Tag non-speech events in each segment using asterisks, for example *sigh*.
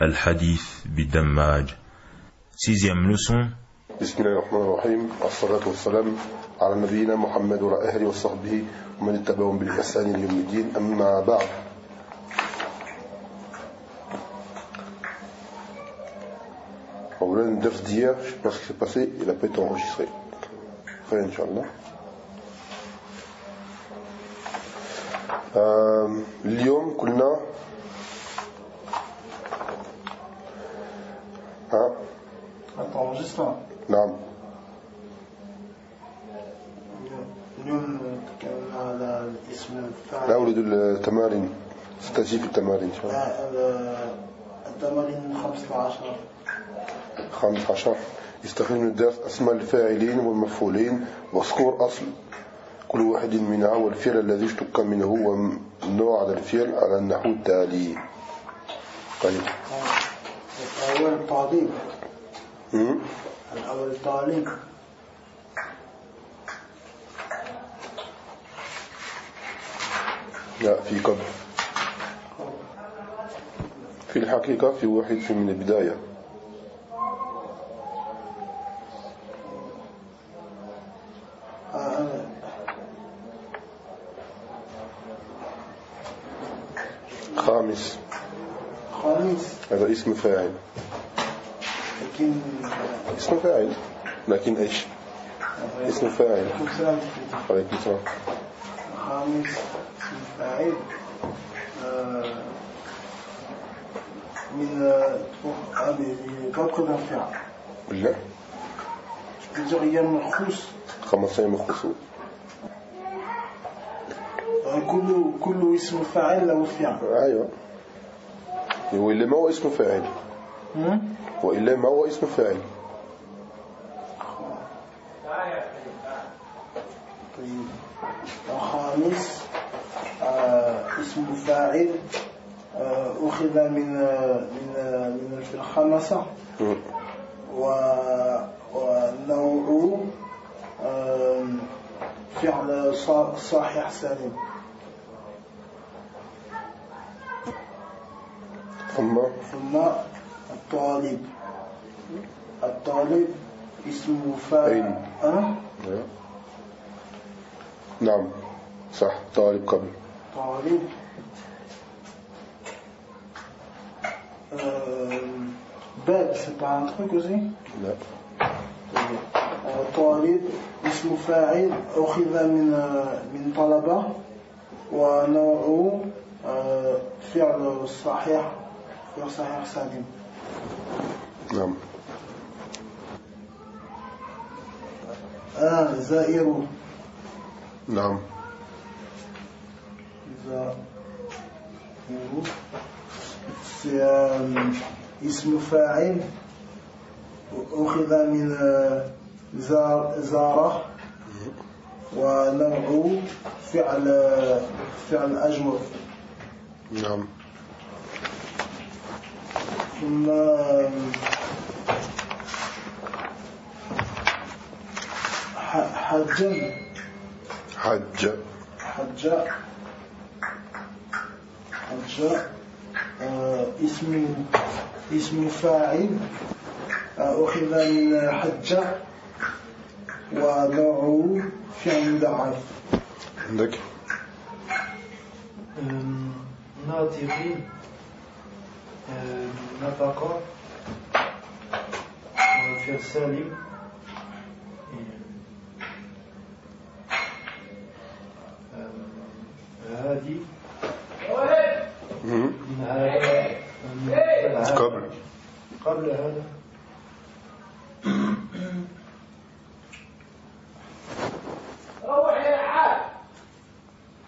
الحديث بالدماج sixième leçon. بسم الله الرحمن الرحيم والصلاة والسلام على نبينا محمد وعلى أهله وصحبه ومن اتبعهم بالإحسان ليوم الدين أما بعد أولا الدرس d'hier, je sais pas ce. خير إن شاء الله. اليوم كنا ها enregistrement. نعم. اليوم تكلمنا على الاسم لا الفاعل أريد التمارين. ستجيب التمارين. لا، التمارين 15 خامس عشر. يستخدم من الدرس أسماء الفاعلين والمفعولين واذكر أصل كل واحد منها والفعل الذي اشتق منه والنوع على الفعل على النحو التالي طيب. الطالب مم. الأول الطالب لا في قبل. في الحقيقة في واحد في من البداية. آه، خامس. خامس. هذا اسم فاعل. لكن اسم فاعل. لكن إيش؟ اسم فاعل. عليكم السلام. خامس اسم فاعل آه، من آه، dire il y a منخوص خمسة مخصوص آه، كل كل اسم فاعل له فعل. أيوه. وإلا ما هو اسم فاعل؟ وإلا ما هو اسم فاعل. طيب. الخامس آه اسم فاعل آه أخذ من من من الخمسة. مم. و- ونوع آه فعل صحيح سالم. ثم؟ ثم الطالب. الطالب اسم فاعل؟ أه؟ نعم صح طالب قبل. طالب. Euh, bab, c'est pas un truc aussi لا. آه، طالب اسم فاعل أخذ من من طلبة ونوعه آه، فعل صحيح فعل صحيح سالم. نعم. آه زائر. نعم. زائر. اسم فاعل. أخذ من زار زارة. ونوعه فعل فعل أجمل. نعم. ثم آه، ح- حجا حج. حج. حج. آه، اسم اسم فاعل. آه، أخذ من حج ونوعه فعل مضاعف. عندك؟ ناطقين. نطق في السالم هادي مم. من هذا قبل قبل هذا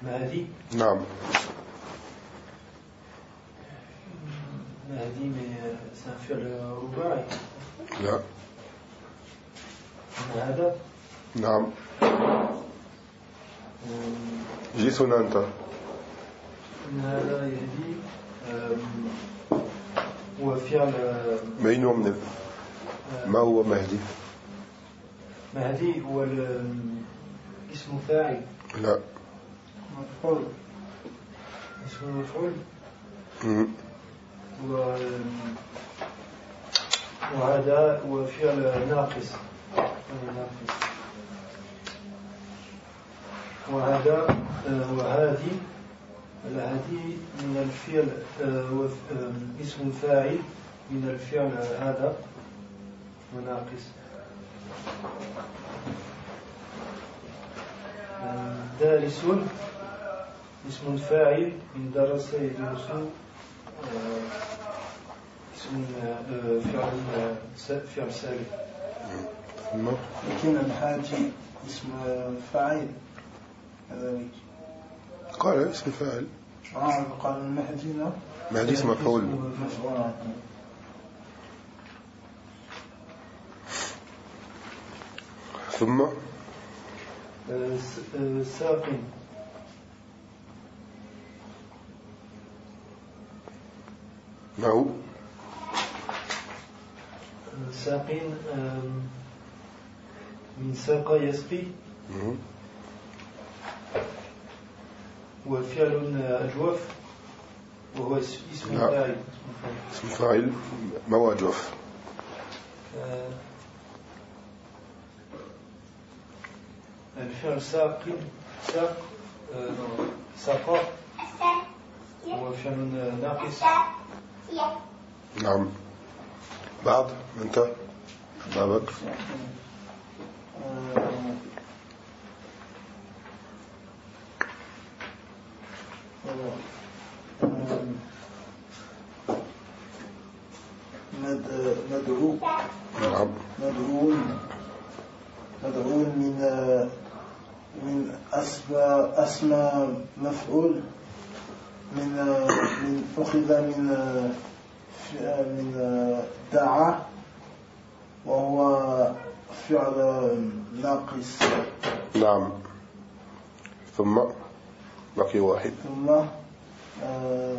مهدي نعم mais c'est un لا هذا نعم أم، جيس هنا أنت هذا يهدي هو فعل ما ينوع من ما هو مهدي مهدي هو اسم فاعل لا مفعول اسم مفعول وهذا هو فعل ناقص. ناقص وهذا آه، وهذه الهدي من الفعل آه، آه، اسم فاعل من الفعل هذا. وناقص. آه، دارس. اسم فاعل من درس يدرس آه، اسم فعل فعل ثم؟ لكن الحاجي اسم فاعل كذلك قال اسم فاعل آه قال المهدي مهدي اسم مفعول ثم آه، س- آه، ساق ما هو ساق آم، من ساق يسقي. وفعل أجوف وهو اس- اسم. فاعل اسم فاعل. ما هو أجوف آه، الفعل ساق ساق آه، ساق هو فعل ناقص نعم. بعد أنت. بابك مد- مدعو. نعم. مدعو مدعو من من أسماء أسماء مفعول. من من أخذ من من دعا وهو فعل ناقص. نعم. ثم بقي واحد. ثم آه،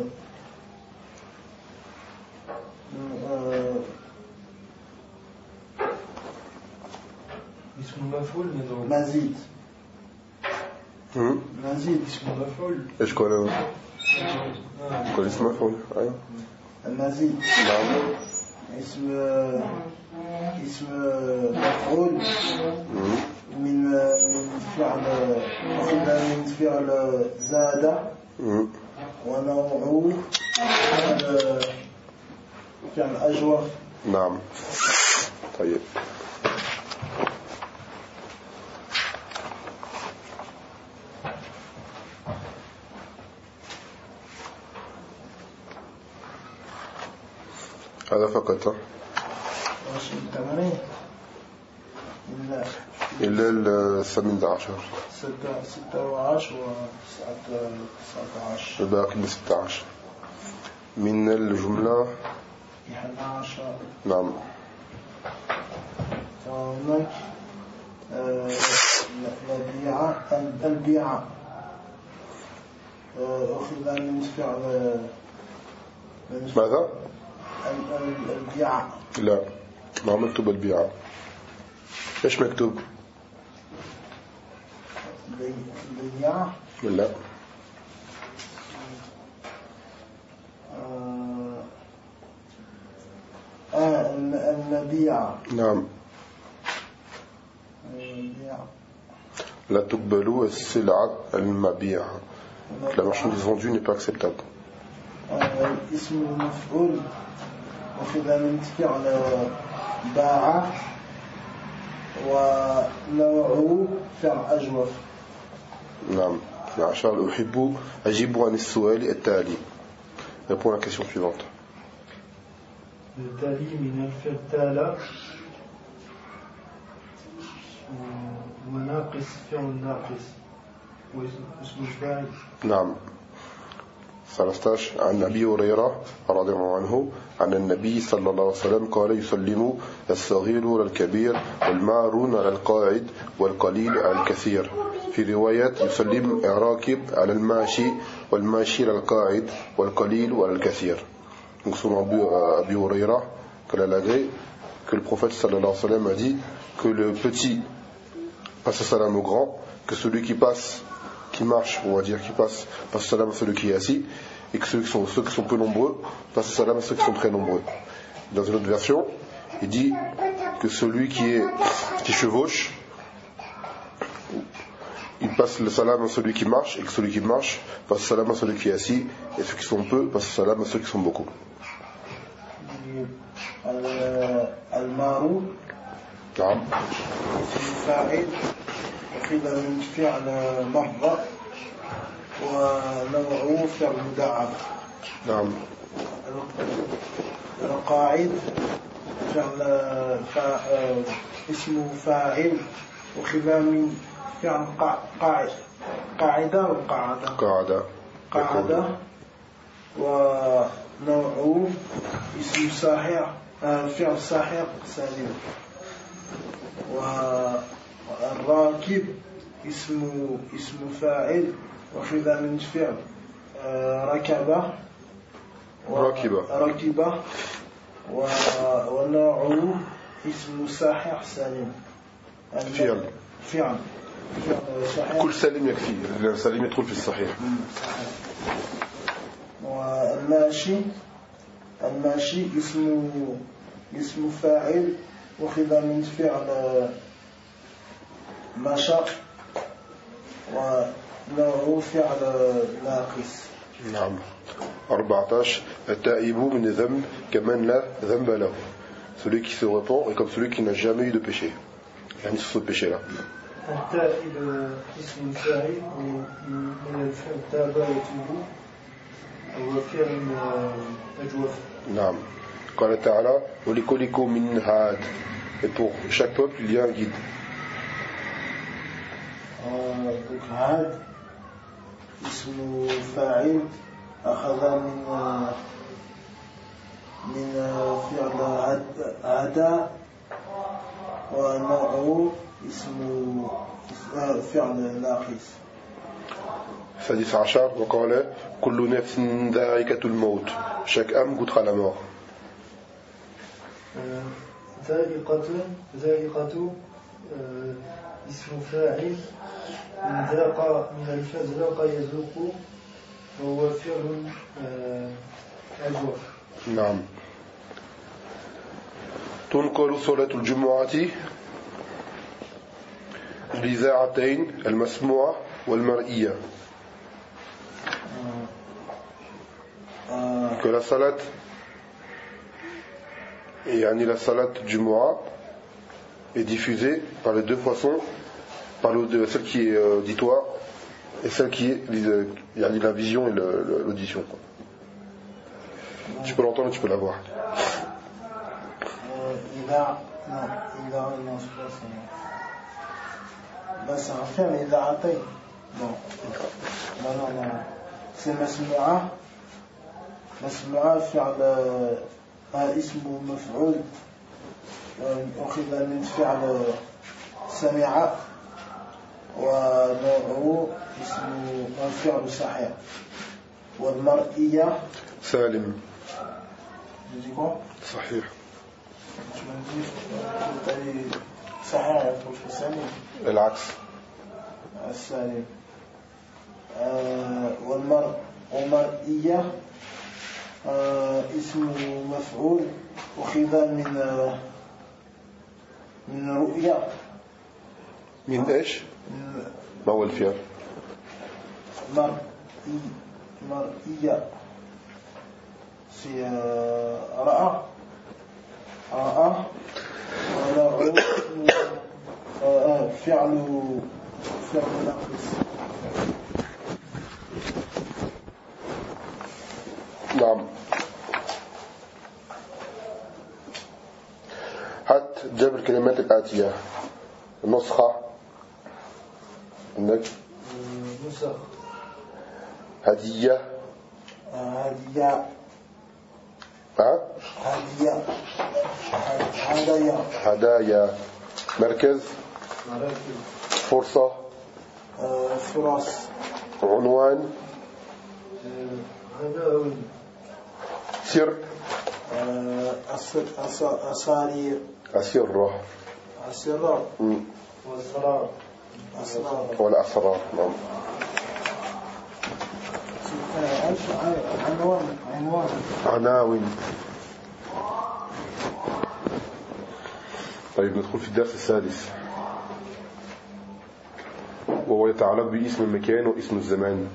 آه، اسم مفعول مزيد. مزيد. اسم مفعول إيش آه. كل اسم مفعول أيوه. المزيد نعم. اسم اسم مفعول. من من فعل أخذ من فعل زاد. ونوعه فعل فعل أجوف. نعم. طيب. هذا فقط. إلا الثامن عشر ستة ستة وعشر وتسعة تسعة عشر الباقي بستة عشر. من الجملة؟ إحدى عشر. نعم. وهناك آه، البيعة البيعة. آه، أخذ من فعل من فعل ماذا؟ ال- ال- البيعة لا ما مكتوب البيعة إيش مكتوب؟ بي- بيعة لا. آه، آه الم- المبيعة نعم لا تقبل السلعة المبيعة. La marchandise vendue n'est pas acceptable. آه، اسم المفعول. أخذ من فعل باع ونوعه فعل أجوف. نعم. عشان أحب أجيب عن السؤال التالي. Réponds à la question suivante. التالي من الفعل تالا وناقص فعل ناقص واسم الفاعل نعم 13 عن أبي هريرة رضي الله عنه عن النبي صلى الله عليه وسلم قال يسلم الصغير على الكبير والمارون على القاعد والقليل على الكثير. في رواية يسلم الراكب على الماشي والماشي على القاعد والقليل على الكثير. Donc selon Abu, Abu Huraira, que l'agré, que le prophète sallallahu alayhi wa sallam a dit que le petit passe salam au grand, que celui qui passe qui marche, on va dire, qui passe, passe salam à celui qui est assis, et que ceux qui sont, ceux qui sont peu nombreux passent salam à ceux qui sont très nombreux. Dans une autre version, il dit que celui qui, est, qui chevauche, il passe le salam à celui qui marche, et que celui qui marche passe le salam à celui qui est assis, et ceux qui sont peu passent le salam à ceux qui sont beaucoup. Euh, al وقيل من فعل مرة ونوعه فعل مدعب. نعم. القاعد فعل فا اسم فاعل وخلا من فعل قا- قاعد. قاعدة وقاعدة قاعدة؟ قاعدة. ونوعه اسم صحيح آه، فعل صحيح سليم والراكب اسم اسم فاعل وخذا من فعل آه، ركب راكبة. ركبة. و- ونوعه اسم صحيح سليم. فعل. فعل. كل سليم يكفي السليم يدخل في الصحيح. والماشي الماشي اسم اسم فاعل وخذ من فعل مشى ونوع فعل ناقص. نعم. 14 التائب من الذنب كمن لا ذنب له. Celui qui se repent est comme celui qui n'a jamais eu de péché. يعني sur ce péché là التائب اسم فاعل من الفعل تاب يتوب. هو فعل أجوف. نعم. قال تعالى ولكل من هاد. Et pour chaque peuple il y a un guide. آه، donc عاد اسم فاعل أخذ من من فعل عد- عدا. ونوعه اسم فعل ناقص. السادس عشر. وقال كل نفس ذائقة الموت. chaque âme goûtera la mort ذائقة ذائقة آه، اسم فاعل من ذاق من الفعل ذاق يذوق وهو فعل آه، أجوف نعم. تنقل صلاة الجمعة بذاعتين المسموعة والمرئية. آه، que la salat et yani la salat du Moura est diffusée par les deux façons, par le- de celle qui est euh, auditoire et celle qui est euh, yani la vision et le- le- l'audition. quoi. Tu peux l'entendre et tu peux la voir. euh, إذا non إذا non c'est pas ça non. Là c'est un فعل إذا عطي non non non non c'est مسموعة مسموعة فعل آه، اسم مفعول آه، أخذ من فعل سمع ونوعه اسم فعل صحيح. والمرئية quoi صحيح. Dit صحيح السليم العكس. السليم آه والمر ومرئية آه اسم مفعول أخذ من آه من رؤية من إيش؟ من ما هو الفعل؟ مرئي مرئية. في آه، رأى. رأى اسم آه، آه، فعل فعل ناقص. نعم. هات جاب الكلمات الآتية نسخة. عندك؟ نسخ هدية. هدية. ها؟ هدية. هدايا. هدايا. مركز. مراكز فرصة. آه، فرص. عنوان. عناوين سر. آه، أسرة أسرار مم. وأسرار أسرار ولا أسرار نعم. عناوين. طيب ندخل في الدرس السادس. وهو يتعلق باسم المكان واسم الزمان.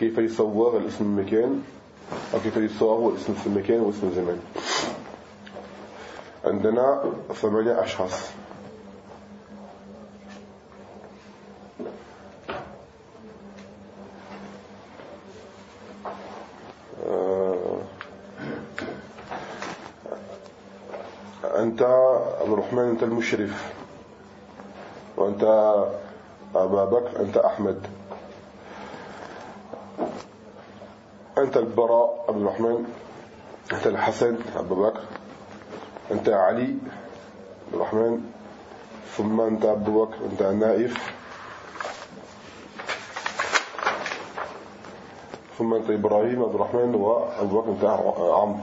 كيف يصور الاسم المكان أو كيف يصور الاسم في المكان واسم الزمان عندنا ثمانية أشخاص. آه، أنت عبد الرحمن أنت المشرف. وأنت أبا بكر أنت أحمد. أنت البراء عبد الرحمن أنت الحسن أبا بكر أنت علي عبد الرحمن ثم أنت أبو بكر أنت نائف ثم أنت إبراهيم عبد الرحمن وأبو بكر أنت عمرو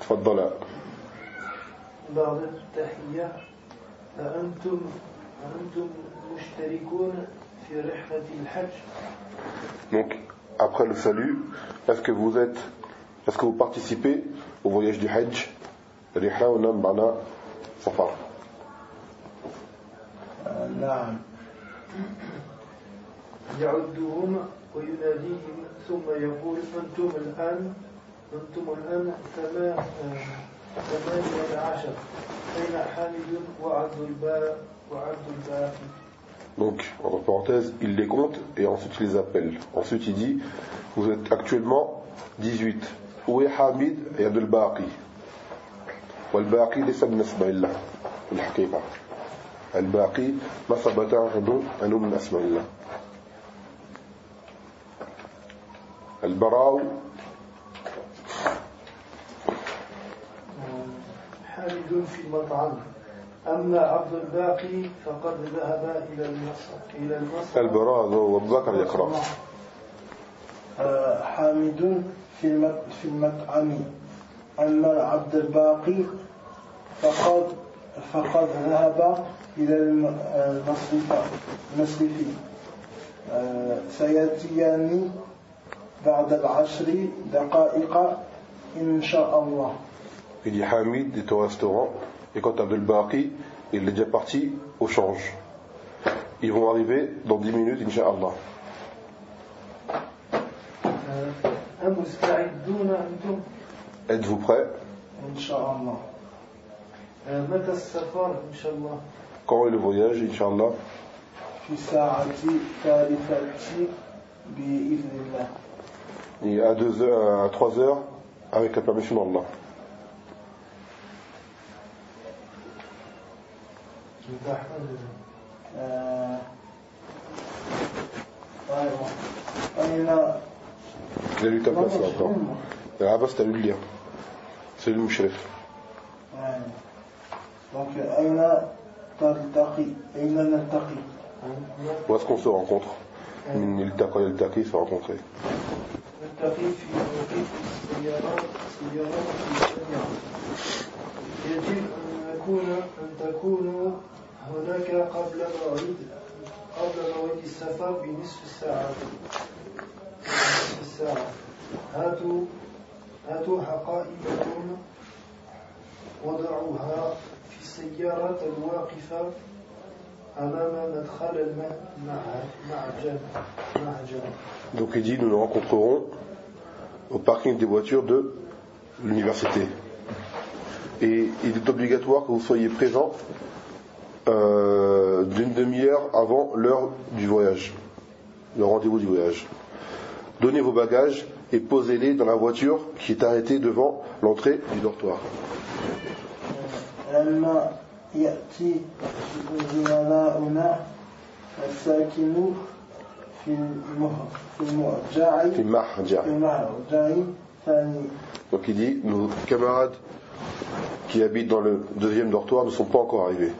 تفضل. بعد التحية أأنتم أأنتم مشتركون في رحلة الحج. Donc, après le salut, est-ce que vous êtes, est-ce que vous participez au voyage du Hajj? رحلة ونام معنا سفر نعم يعدهم ويناديهم ثم يقول أنتم الآن أنتم الآن ثما- آه، ثمانية عشر أين حامد وعبد الباء وعبد الباقي Donc, entre parenthèses, il les compte et ensuite il les appelle. Ensuite, il dit, vous êtes actuellement 18. Où est Hamid et Abdel Baqi والباقي ليس بالنسبة لله في الحقيقة الباقي ما ثبت عنه أنه من أسماء الله البراء حامد في المطعم أما عبد الباقي فقد ذهب إلى المصر إلى المصر البراء هو الذكر يقرأ آه، حامد في في المطعم. أما عبد الباقي فقد فقد ذهب إلى الم- المصرف المصرف آه، سيأتيان بعد العشر دقائق إن شاء الله. il dit Hamid est au restaurant, et quand Abdel Baqi, il est déjà parti au change. Ils vont arriver dans 10 minutes, Inch'Allah. Êtes-vous prêt Quand est le voyage, Inch'Allah Et à 3 heures, avec la permission d'Allah. آه، طيب. أين Il a lu ta place là encore. Abbas, t'as lu le lire. C'est le mouchrif. يعني. Donc أين تلتقي أين نلتقي Où est-ce qu'on se rencontre Il taqa, il taqi, se rencontrer. في موقف السيارات سيارات الجامعة يجب أن نكون أن تكونوا هناك قبل موعد قبل موعد السفر بنصف الساعة نصف الساعة هاتوا هاتوا حقائبكم وضعوها في السيارة الواقفة أمام مدخل المعجم معجم Donc il dit, nous nous rencontrerons au parking des voitures de l'université. Et il est obligatoire que vous soyez présents euh, d'une demi-heure avant l'heure du voyage, le rendez-vous du voyage. Donnez vos bagages et posez-les dans la voiture qui est arrêtée devant l'entrée du dortoir. Donc il dit, nos camarades qui habitent dans le deuxième dortoir ne sont pas encore arrivés.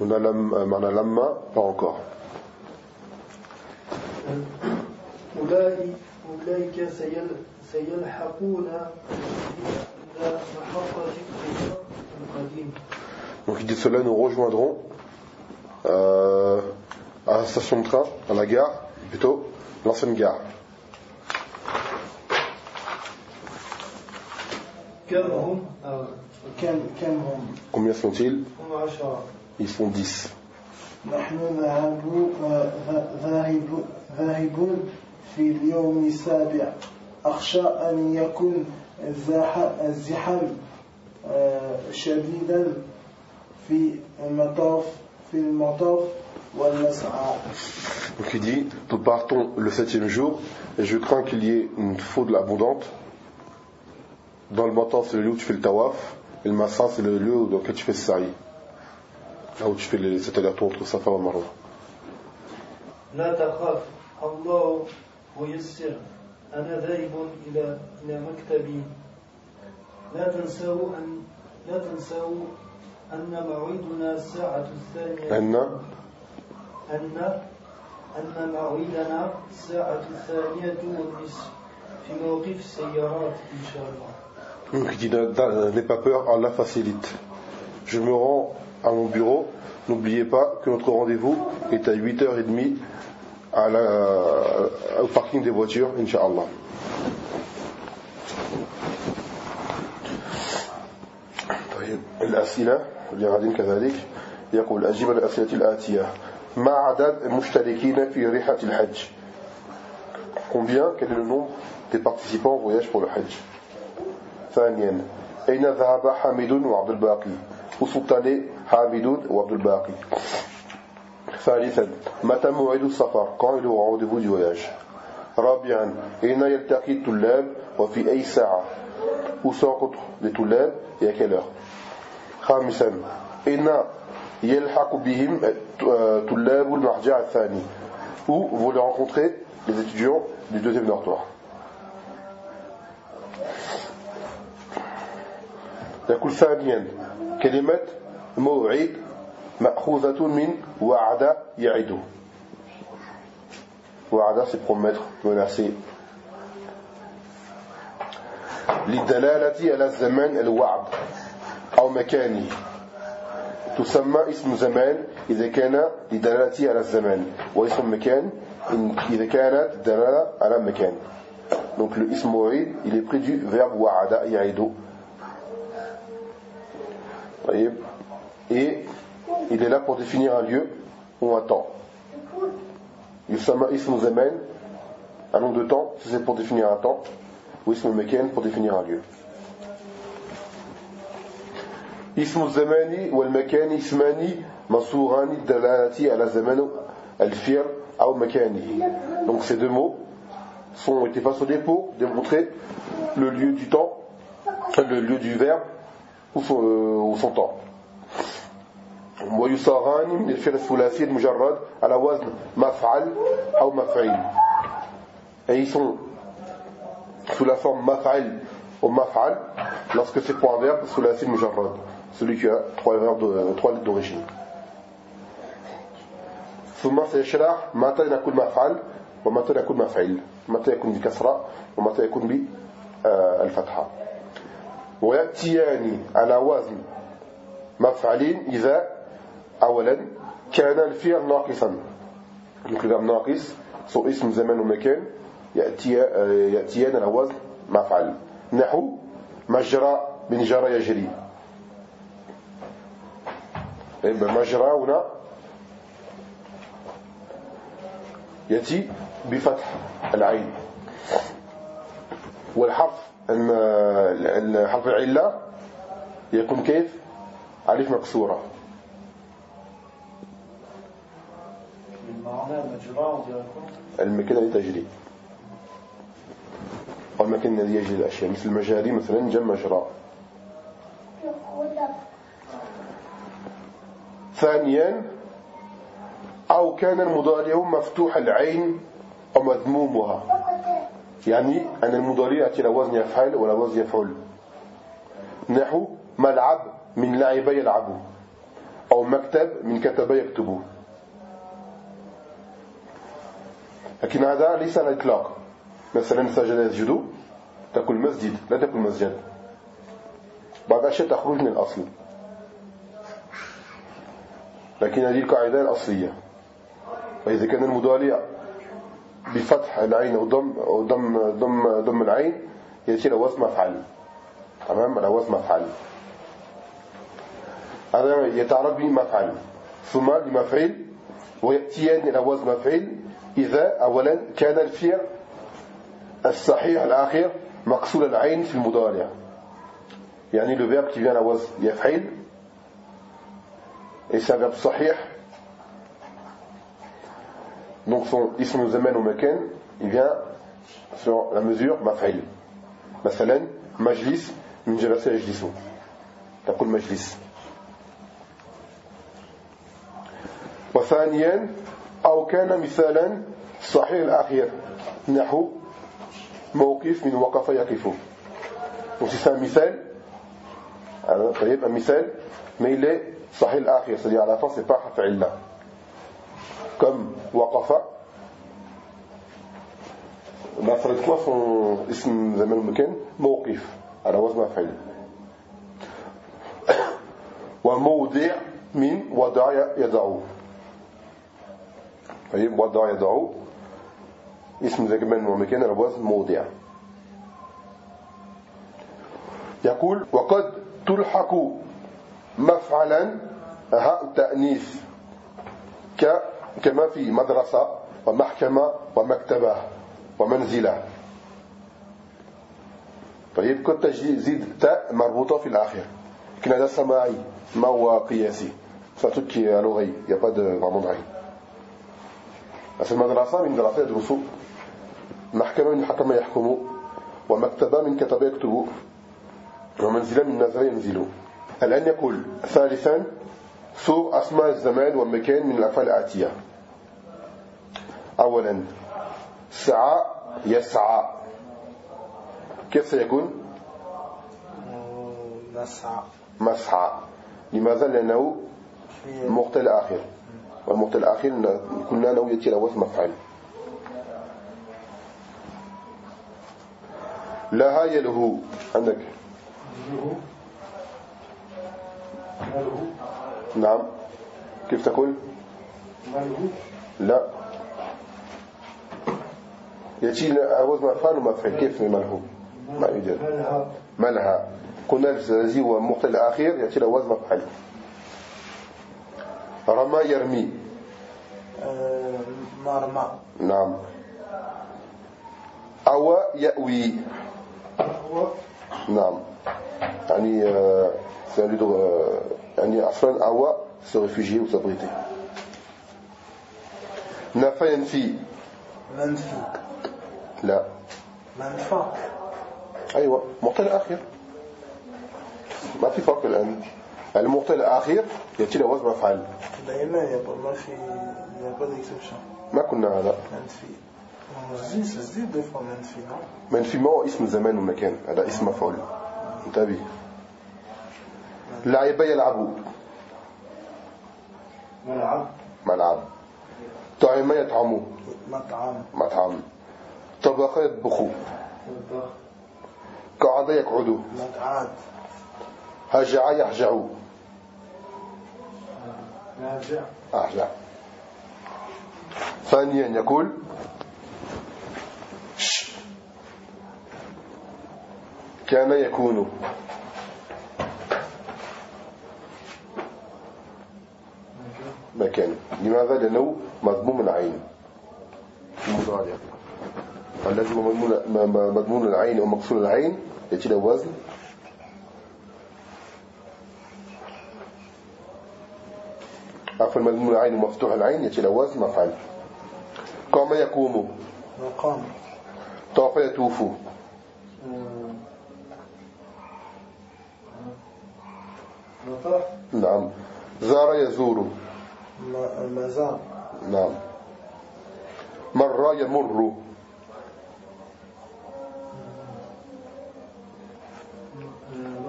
On a la lamma, pas encore. أولئك أولئك سيل سيلحقون إلى محطة القديم Donc il dit ceux-là nous rejoindront euh, à la station de train, à la gare, plutôt l'ancienne gare. كم هم آه، كم كم هم Combien sont-ils هم عشرة Ils sont dix. Donc il dit, nous partons le septième jour et je crains qu'il y ait une foudre abondante. Dans le matin, c'est le lieu où tu fais le tawaf et le massa, c'est le lieu dans lequel tu fais le sari. Cet aller-retour entre Safa et Marwa. لا تخاف. الله ميسر. أنا ذاهب إلى إلى مكتبي. لا تنسوا أن لا تنسوا أن موعدنا الساعة الثانية. أن؟ أن؟ أن موعدنا الساعة الثانية والنصف في موقف السيارات إن شاء الله. Donc il dit, n'aie pas peur, Allah facilite. Je me rends à mon bureau, n'oubliez pas que notre rendez-vous est à 8h30 à la- au parking des voitures, Inch'Allah. طيب الأسئلة لغد كذلك يقول أجيب الأسئلة الآتية ما عدد المشتركين في رحلة الحج Combien, quel est le nombre des participants au voyage pour le Hajj ثانيا أين ذهب حامد وعبد الباقي Où sont allés حامد وعبد الباقي ثالثا متى موعد السفر Quand est le rendez-vous du voyage رابعا أين يلتقي الطلاب وفي أي ساعة Où se rencontrent les طلاب et à quelle heure خامسا أين يلحق بهم طلاب المرجع الثاني Où vous les rencontrez les étudiants du deuxième dortoir يقول ثانيا كلمة موعد مأخوذة من وعد يعد وعد c'est promettre menacer. للدلالة على الزمان الوعد أو مكانه. تسمى اسم زمان إذا كان لدلالة على الزمان. واسم مكان إذا كانت دلالة على مكان. Donc le ism موعد il est pris du verbe وعد يعد voyez? Et il est là pour définir un lieu ou un temps. Yusama ismu zaman, un nom de temps, ça c'est pour définir un temps, ou ismu meken pour définir un lieu. اسم الزمان والمكان اسمان منصوران الدلالة على زمان الفعل أو مكانه. Donc ces deux mots sont été façonnés pour démontrer le lieu du temps, le lieu du verbe ou son, euh, ou son temps. ويصاغان من الفعل الثلاثي المجرد على وزن مفعل أو مفعيل. Et ils sont sous la forme maf'al ou maf'al lorsque c'est pour un verbe sous la forme mujarrad celui qui a trois verbes de, trois lettres d'origine. ثم سيشرح متى يكون مفعل ومتى يكون مفعيل متى يكون بكسرة ومتى يكون بالفتحة ويأتيان على وزن مفعلين إذا أولا كان الفعل ناقصا. verbe ناقص سو اسم زمان ومكان يأتي يأتيان على وزن مفعل. نحو مجرى من جرى يجري. يبقى مجرى هنا. يأتي بفتح العين. والحرف الحرف العلة يكون كيف؟ ألف مكسورة. المكان الذي تجري. أو المكان الذي يجري الأشياء مثل المجاري مثلا جم مجرى ثانيا أو كان المضارع مفتوح العين ومذمومها يعني أن المضارع يأتي على وزن يفعل ولا وزن يفعل. نحو ملعب من لعب يلعب أو مكتب من كتب يكتب لكن هذا ليس على الإطلاق. مثلا سجد يسجد تقول مسجد لا تقول مسجد. بعض الأشياء تخرج من الأصل. لكن هذه القاعدة الأصلية. فإذا كان المضارع بفتح العين وضم ضم ضم ضم العين يأتي وزن مفعل. تمام؟ وزن مفعل. هذا يتعرف به مفعل. ثم لمفعل ويأتيان وزن مفعل إذا أولا كان الفعل الصحيح الأخير مقصول العين في المضارع. يعني لباب كيفان أوز يفعل السبب صحيح. Donc son اسم زمان ومكان il vient sur la mesure مفعل مثلا مجلس من جلس يجلس تقول مجلس. وثانيا أو كان مثالا صحيح الأخير. نحو موقف من وقف يقف. c'est un مثال طيب un مثال mais il صحيح الأخير. c'est-à-dire à la fin c'est pas حرف علة. comme وقف؟ نفرض quoi son اسم زمان المكان موقف. على وزن مفعول *coughs* وموضع من وضع يدعو. طيب وضع يدعو اسم زمان ومكان على وزن موضع. يقول وقد تلحق مفعلا هاء تأنيث كما في مدرسة ومحكمة ومكتبة ومنزلة. طيب كنت تزيد تاء مربوطة في الآخر. لكن هذا سماعي ما هو قياسي؟ فتكي لغي يا با دو vraiment بس المدرسة من دراسة يدرسوا. محكمة من حكم يحكموا. ومكتبة من كتب يكتبوا. ومنزلة من نزل ينزلوا. الآن يقول ثالثا سوء أسماء الزمان والمكان من الأفعال الآتية. أولا سعى يسعى. كيف سيكون؟ مسعى. مسعى. لماذا؟ لأنه مقتل الآخر والمقتل قلنا له يأتي له مفعل. لها يله عندك. نعم. كيف تقول؟ لا. يأتي عوض مفعل ومفعل. كيف ملهو ما يوجد. ملها قلنا الذي هو الأخير يأتي له وزن رمى يرمي. مرمى نعم. أو يأوي. نعم. يعني آه، آه، يعني أصلا أو se réfugier ou s'abriter. نفى ينفي. منفي. لا. منفى أيوة. معطى الأخير ما في فرق الآن. المعطى الأخير يأتي له وزن مفعل يبقى ما في ديكسبشن ما كنا هذا منفي. منفي ما هو اسم زمان ومكان هذا اسم مفعول انتبه. لعب يلعب. ملعب. ملعب. طعم يطعم؟ مطعم. مطعم. طبخ يطبخ. طبخ. قعد يقعد. مقعد هجع يهجع. أهجع ثانيا يقول. كان يكون. مكان لماذا؟ لأنه مضموم العين. المضارع الذي مضمون- مضمون العين أو مكسور العين يأتي له وزن. عفوا مضمون العين ومفتوح العين وزن مفعل قام يقوم. مقام طاف يطوف نطف نعم. زار يزور. مزار نعم. مر يمر.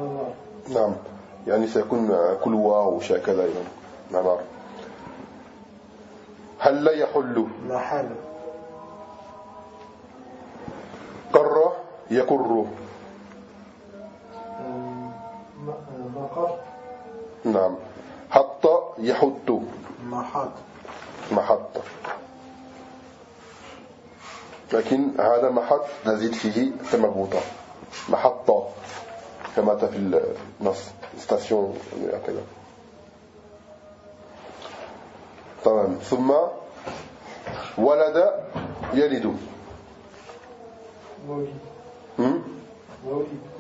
نظر نعم. يعني سيكون كل واو أيضا نظر هل لا يحل؟ محل قر يكر مقر نعم. حط يحط. محط محط لكن هذا محط نزيد فيه مربوطة محطة كما في النص. ستاسيون هكذا تمام ثم ولد يلد. مولد؟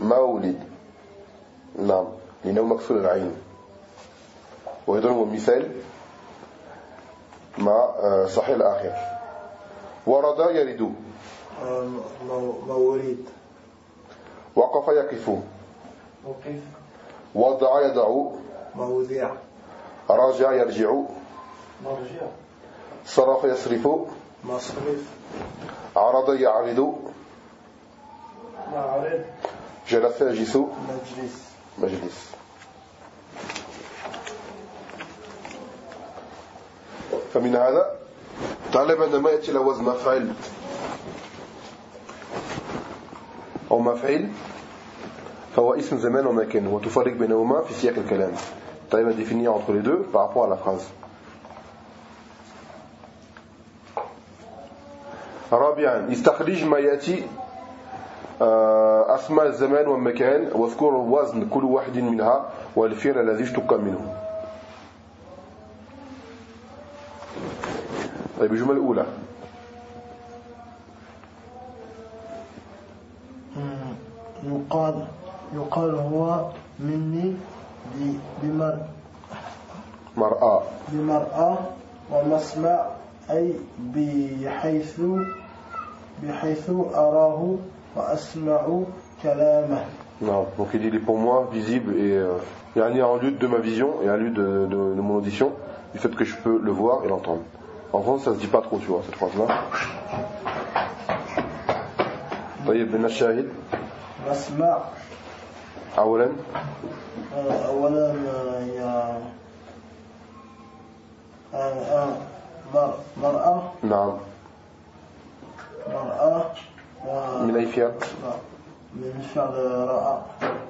مولد. نعم. لأنه مكسور العين. وأيضا هو مثال مع آه، صحيح الآخر. ورد يرد آه، مو- مولد وقف يقف. وقف وضع يضع موضع. رجع يرجع. صرف يصرف. عرض يعرض. جلس يجلس. مجلس. مجلس. فمن هذا تعلم عندما يأتي على وزن مفعل أو مفعل فهو اسم زمان ومكان وتفرق بينهما في سياق الكلام. تعلم définir entre les deux par rapport à la phrase. رابعا استخرج ما يأتي آه، أسماء الزمان والمكان واذكر وزن كل واحد منها والفعل الذي اشتق منه. طيب الجملة الأولى. يقال يقال هو مني ب- بمر مرأة. بمرأة ومسمع أي بحيث بحيث أراه وأسمع كلامه Non, donc il dit, il est pour moi visible et euh, il y a un lieu de ma vision et un lieu de, de, de mon audition du fait que je peux le voir et l'entendre. En France, ça se dit pas trop, tu vois, cette phrase-là. طيب من الشاهد مسمع أولا آه، أولا آه، يا آه، آه، مر- مرأة نعم مرأة و- من أي فعل من فعل رأى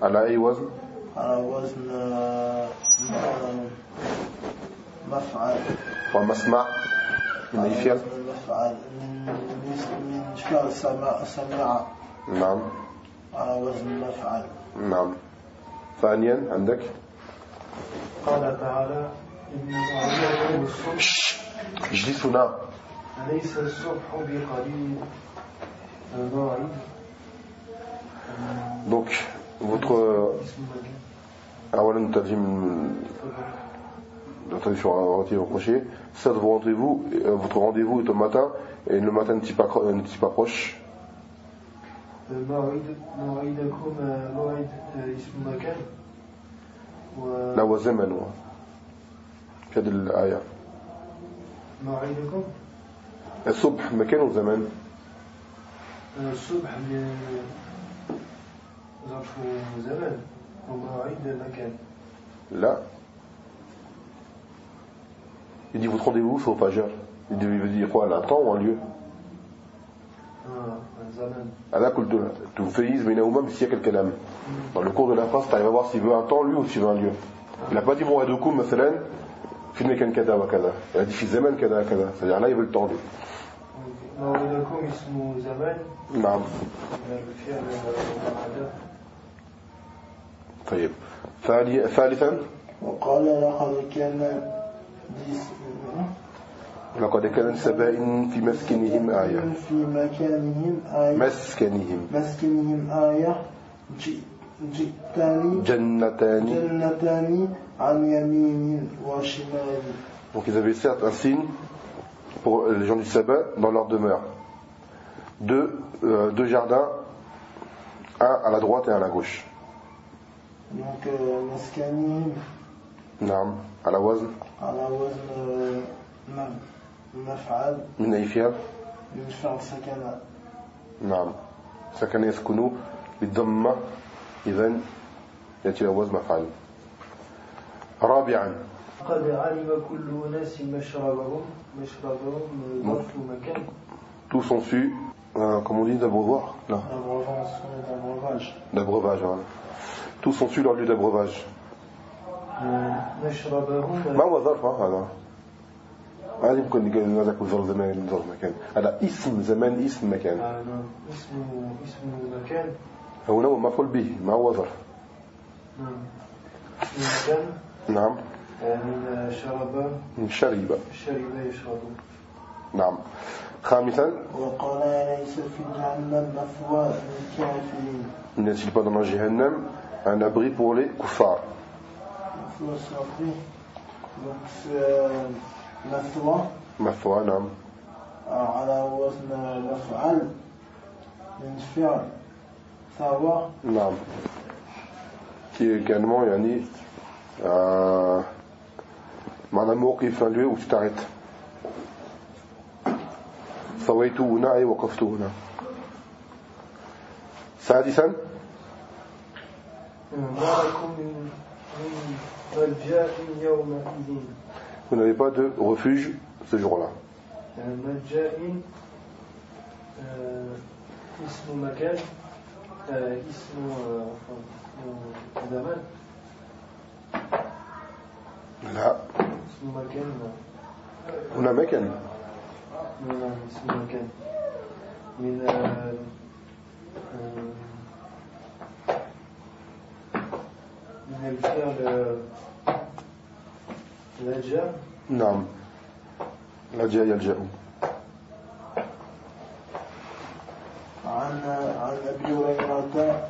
على أي وزن؟ على وزن آه، مفعل. ومسمع؟ من أي على فعل وزن مفعل من فعل سمع سمع نعم. على وزن مفعل نعم. ثانيا عندك؟ قال تعالى جلسنا أليس الصبح بقليل موعد donc votre euh, اسم مكان أولا ترجم la traduction relative reprochée ça de vos rendez-vous euh, votre rendez-vous est au matin et le matin n'est pas, cro- n'est pas proche موعد موعدكم موعد اسم مكان و لا هو زمن هو في هذه الآية موعدكم الصبح مكان وزمان الصبح ظرف زمان وموعد مكان là il dit votre rendez-vous au pageur il dit- veut dire quoi un temps ou un lieu آه كل دول تميز بينهما بسياق الكلام dans le cours de la phrase tu arrives à voir s'il veut un temps lui ou s'il veut un lieu il n'a pas dit موعدكم مثلا في المكان كذا وكذا il a dit في الزمان كذا كذا c'est-à-dire là il veut le temps lui. موعدكم اسم زمان نعم. طيب. ثالثا. وقال لقد كان لقد كان سبأ في مسكنهم آية. في مكانهم آية. مسكنهم. مسكنهم آية. جئ- جئتني. جنتان. جنتان عن يمين وشمال. Donc ils avaient certes un signe pour les gens du sabbat dans leur demeure deux, euh, deux jardins un à la droite et un à la gauche donc euh, مسكنهم نعم على وزن على وزن م- مفعل من أي فعل من فعل سكن نعم سكن يسكن بالضمة إذا يأتي على وزن مفعل رابعا قد علم كل أناس مشربهم مشربهم ظرف مكان. Tous sont su, euh, comme on dit, d'abreuvoir Là, l'abreuvoir l'abreuvrage d'abreuvage. voilà. Tous sont su leur lieu d'abreuvage. مشربهم ما هو ظرف ها، هذا هذا يمكن يقول هذاك ظرف زمان ظرف مكان هذا اسم زمان اسم مكان آه، نعم. اسم اسم مكان هنا هو مفعول به ما هو ظرف نعم من شرب من شرب. شرب يشرب. نعم. خامسا. وقال ليس في جهنم مثوى للكافرين؟ n'est-il pas dans Jahannam un abri pour les kuffars مثوى c'est مثوى. مثوى نعم. على وزن مفعل. من فعل. ثوى. نعم. Qui est également يعني euh, معنى موقف un lieu où tu t'arrêtes ثويت هنا أي وقفت هنا. سادسا. ما لكم من من ملجأ يومئذ. Vous n'avez pas de refuge ce jour-là. آه، ملجأ آه، اسم مكان. هنا مكان نعم اسم مكان. من آه، من الفعل لجأ. نعم. لجأ يلجأ. عن عن أبي هريرة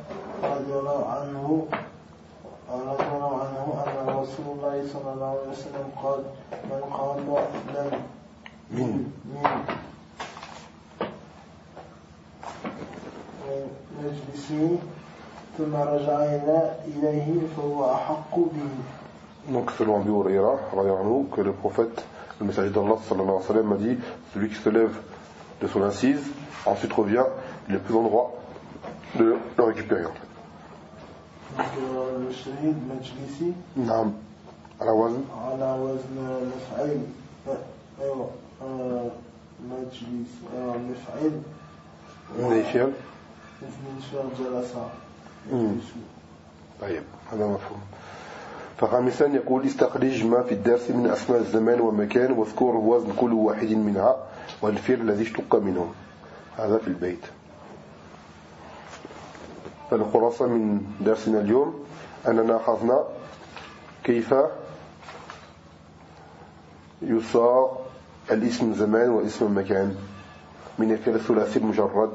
ثم رجع إلى إليه فهو أحق به Donc selon Abu Huraira, radiyallahu anhu, que le prophète, le messager d'Allah sallallahu alayhi wa sallam a dit, celui qui se lève de son assise, ensuite revient, il est plus en droit de le récupérer. en fait. donc euh, الشهيد مجلسي نعم على وزن على وزن مفعل آه، أيوة آه، مجلس آه، مفعل من أي فعل من فعل جلس مم. طيب هذا مفهوم. فخامسا يقول استخرج ما في الدرس من أسماء الزمان والمكان واذكر وزن كل واحد منها والفعل الذي اشتق منه. هذا في البيت. فالخلاصة من درسنا اليوم أننا أخذنا كيف يصاغ الاسم زمان واسم مكان من الفعل الثلاثي المجرد.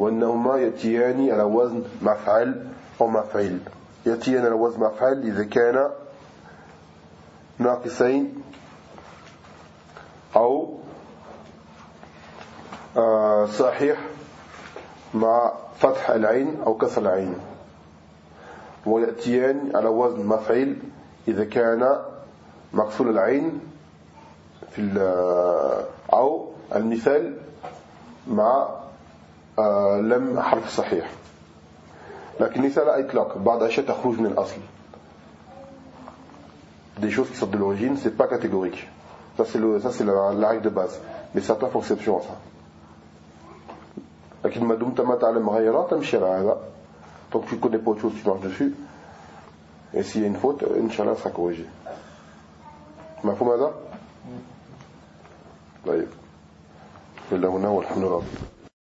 وأنهما يأتيان على وزن مفعل أو مفعل يأتيان على وزن مفعل إذا كان ناقصين أو آه، صحيح مع فتح العين أو كسر العين. ويأتيان على وزن مفعل إذا كان مكسور العين في ال- أو المثال مع آه، لم حرف صحيح. لكن ليس لا إطلاق. بعض الاشياء تخرج من الأصل. des choses qui sortent de l'origine c'est pas catégorique ça c'est le ça c'est la règle de base mais c'est tout ça لكن ما دمت ما تعلم غيرها تمشي على هذا. donc tu connais pas autre chose tu marches dessus et si une faute ان شاء الله ça corrigé مفهوم هذا؟ طيب إلا هنا والحمد لله